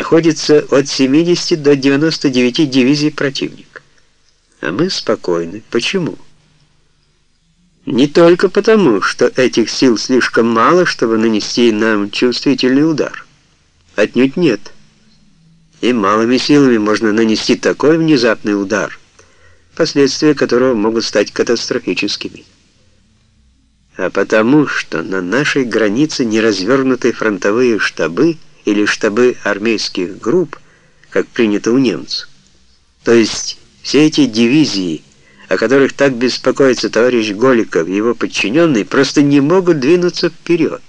находится от 70 до 99 дивизий противника. А мы спокойны. Почему? Не только потому, что этих сил слишком мало, чтобы нанести нам чувствительный удар. Отнюдь нет. И малыми силами можно нанести такой внезапный удар, последствия которого могут стать катастрофическими. А потому, что на нашей границе не развернуты фронтовые штабы или штабы армейских групп, как принято у немцев. То есть все эти дивизии, о которых так беспокоится товарищ Голиков и его подчиненные, просто не могут двинуться вперед.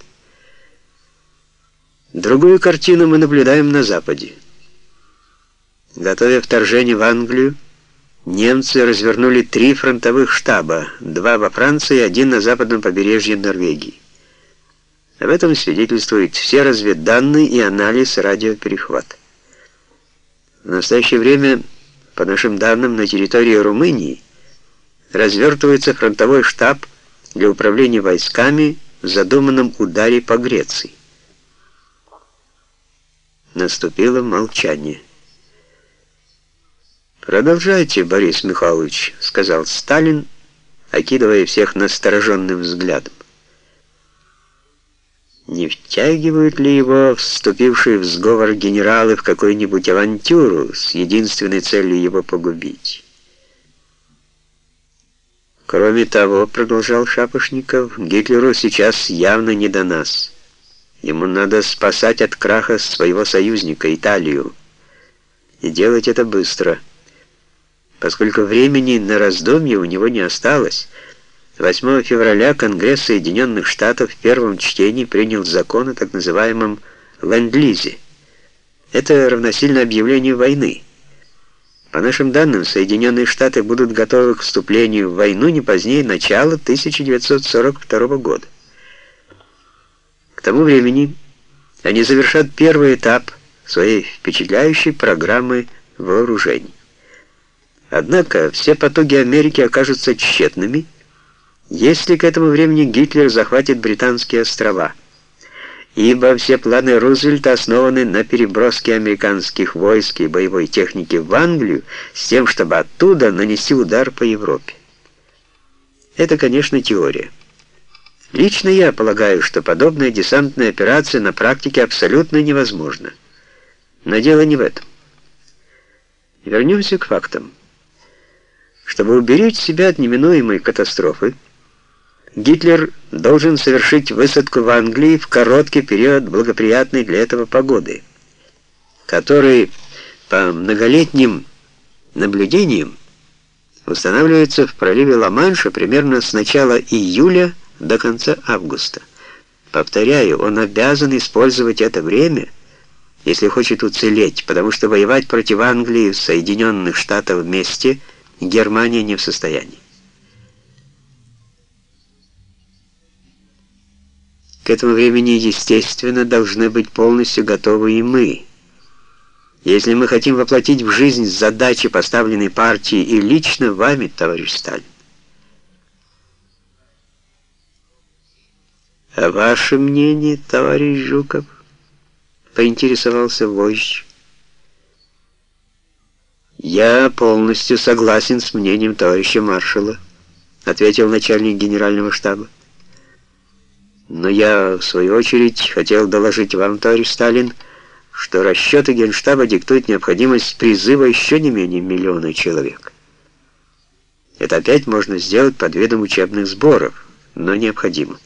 Другую картину мы наблюдаем на Западе. Готовя вторжение в Англию, немцы развернули три фронтовых штаба, два во Франции и один на западном побережье Норвегии. Об этом свидетельствуют все разведданные и анализ радиоперехвата. В настоящее время, по нашим данным, на территории Румынии развертывается фронтовой штаб для управления войсками в задуманном ударе по Греции. Наступило молчание. «Продолжайте, Борис Михайлович», — сказал Сталин, окидывая всех настороженным взглядом. Не втягивают ли его вступившие в сговор генералы в какую-нибудь авантюру с единственной целью его погубить? Кроме того, продолжал Шапошников, Гитлеру сейчас явно не до нас. Ему надо спасать от краха своего союзника, Италию. И делать это быстро поскольку времени на раздумье у него не осталось. 8 февраля Конгресс Соединенных Штатов в первом чтении принял закон о так называемом «ленд-лизе». Это равносильно объявлению войны. По нашим данным, Соединенные Штаты будут готовы к вступлению в войну не позднее начала 1942 года. К тому времени они завершат первый этап своей впечатляющей программы вооружений. Однако все потуги Америки окажутся тщетными, если к этому времени Гитлер захватит британские острова, ибо все планы Рузвельта основаны на переброске американских войск и боевой техники в Англию с тем, чтобы оттуда нанести удар по Европе. Это, конечно, теория. Лично я полагаю, что подобная десантная операция на практике абсолютно невозможна. Но дело не в этом. Вернемся к фактам. Чтобы уберечь себя от неминуемой катастрофы, Гитлер должен совершить высадку в Англии в короткий период благоприятной для этого погоды, который по многолетним наблюдениям устанавливается в проливе Ла-Манша примерно с начала июля до конца августа. Повторяю, он обязан использовать это время, если хочет уцелеть, потому что воевать против Англии и Соединенных Штатов вместе – Германия не в состоянии. Этому времени, естественно, должны быть полностью готовы и мы. Если мы хотим воплотить в жизнь задачи, поставленные партией и лично вами, товарищ Сталин. А ваше мнение, товарищ Жуков? Поинтересовался вождь. «Я полностью согласен с мнением товарища маршала», ответил начальник генерального штаба. «Но я, в свою очередь, хотел доложить вам, товарищ Сталин, что расчеты Генштаба диктуют необходимость призыва еще не менее миллиона человек. Это опять можно сделать под видом учебных сборов, но необходимо.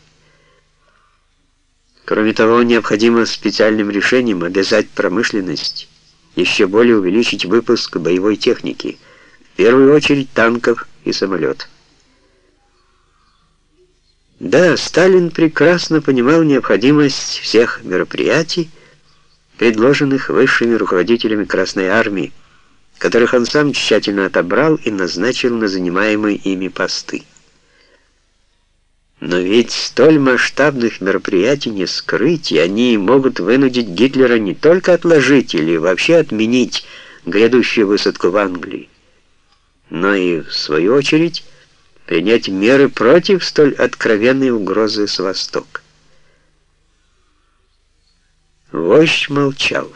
Кроме того, необходимо специальным решением обязать промышленность еще более увеличить выпуск боевой техники, в первую очередь танков и самолетов. Да, Сталин прекрасно понимал необходимость всех мероприятий, предложенных высшими руководителями Красной Армии, которых он сам тщательно отобрал и назначил на занимаемые ими посты. Но ведь столь масштабных мероприятий не скрыть, и они могут вынудить Гитлера не только отложить или вообще отменить грядущую высадку в Англии, но и, в свою очередь, принять меры против столь откровенной угрозы с Востока. Вождь молчал.